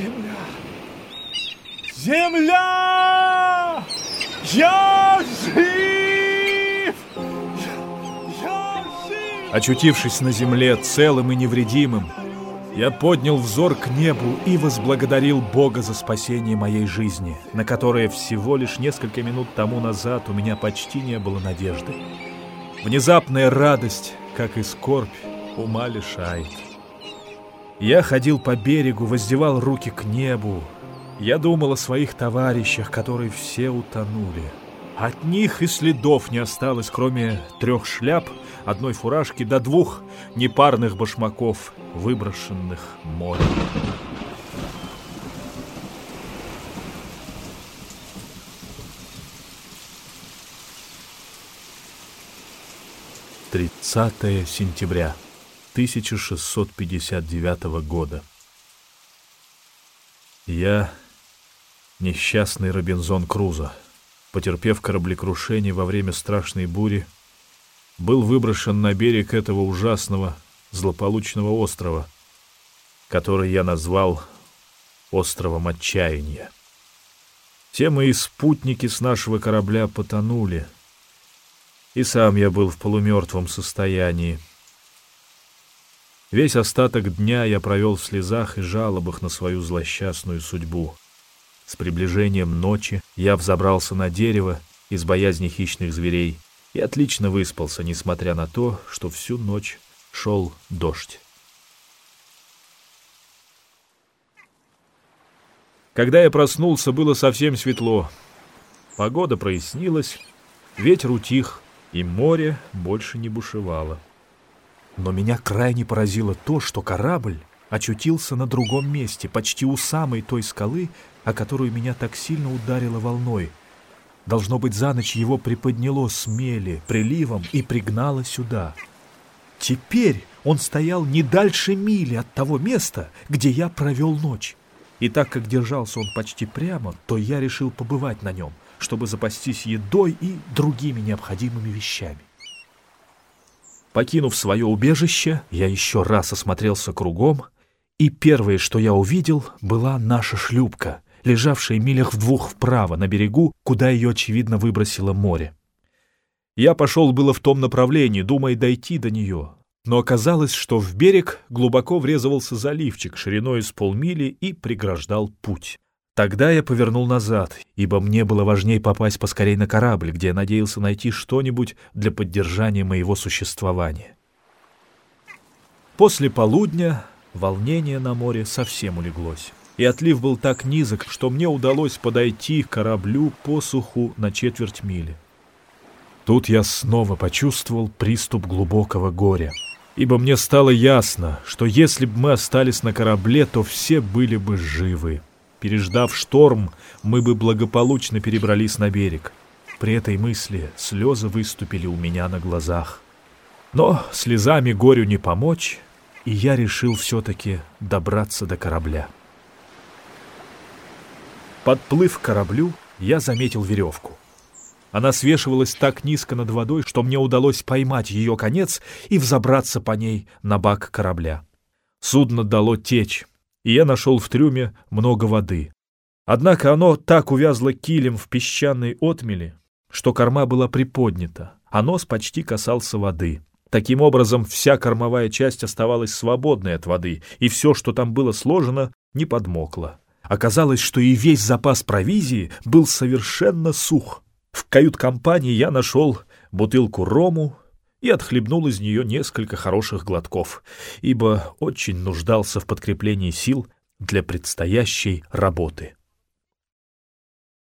Земля! Земля! Я жив! Я, я жив! Очутившись на земле целым и невредимым, я поднял взор к небу и возблагодарил Бога за спасение моей жизни, на которое всего лишь несколько минут тому назад у меня почти не было надежды. Внезапная радость, как и скорбь, ума лишает. Я ходил по берегу, воздевал руки к небу. Я думал о своих товарищах, которые все утонули. От них и следов не осталось, кроме трех шляп, одной фуражки до двух непарных башмаков, выброшенных морем. Тридцатое сентября 1659 года. Я несчастный Робинзон Крузо потерпев кораблекрушение во время страшной бури, был выброшен на берег этого ужасного, злополучного острова, который я назвал островом отчаяния. Все мои спутники с нашего корабля потонули, и сам я был в полумертвом состоянии. Весь остаток дня я провел в слезах и жалобах на свою злосчастную судьбу. С приближением ночи я взобрался на дерево из боязни хищных зверей и отлично выспался, несмотря на то, что всю ночь шел дождь. Когда я проснулся, было совсем светло. Погода прояснилась, ветер утих, и море больше не бушевало. Но меня крайне поразило то, что корабль очутился на другом месте, почти у самой той скалы, о которую меня так сильно ударило волной. Должно быть, за ночь его приподняло с мели, приливом и пригнало сюда. Теперь он стоял не дальше мили от того места, где я провел ночь. И так как держался он почти прямо, то я решил побывать на нем, чтобы запастись едой и другими необходимыми вещами. Покинув свое убежище, я еще раз осмотрелся кругом, и первое, что я увидел, была наша шлюпка — лежавшей милях в двух вправо на берегу, куда ее, очевидно, выбросило море. Я пошел было в том направлении, думая дойти до нее, но оказалось, что в берег глубоко врезывался заливчик шириной с полмили и преграждал путь. Тогда я повернул назад, ибо мне было важнее попасть поскорей на корабль, где я надеялся найти что-нибудь для поддержания моего существования. После полудня волнение на море совсем улеглось и отлив был так низок, что мне удалось подойти к кораблю по суху на четверть мили. Тут я снова почувствовал приступ глубокого горя, ибо мне стало ясно, что если бы мы остались на корабле, то все были бы живы. Переждав шторм, мы бы благополучно перебрались на берег. При этой мысли слезы выступили у меня на глазах. Но слезами горю не помочь, и я решил все-таки добраться до корабля. Подплыв к кораблю, я заметил веревку. Она свешивалась так низко над водой, что мне удалось поймать ее конец и взобраться по ней на бак корабля. Судно дало течь, и я нашел в трюме много воды. Однако оно так увязло килем в песчаной отмели, что корма была приподнята, а нос почти касался воды. Таким образом, вся кормовая часть оставалась свободной от воды, и все, что там было сложено, не подмокло. Оказалось, что и весь запас провизии был совершенно сух. В кают-компании я нашел бутылку рому и отхлебнул из нее несколько хороших глотков, ибо очень нуждался в подкреплении сил для предстоящей работы.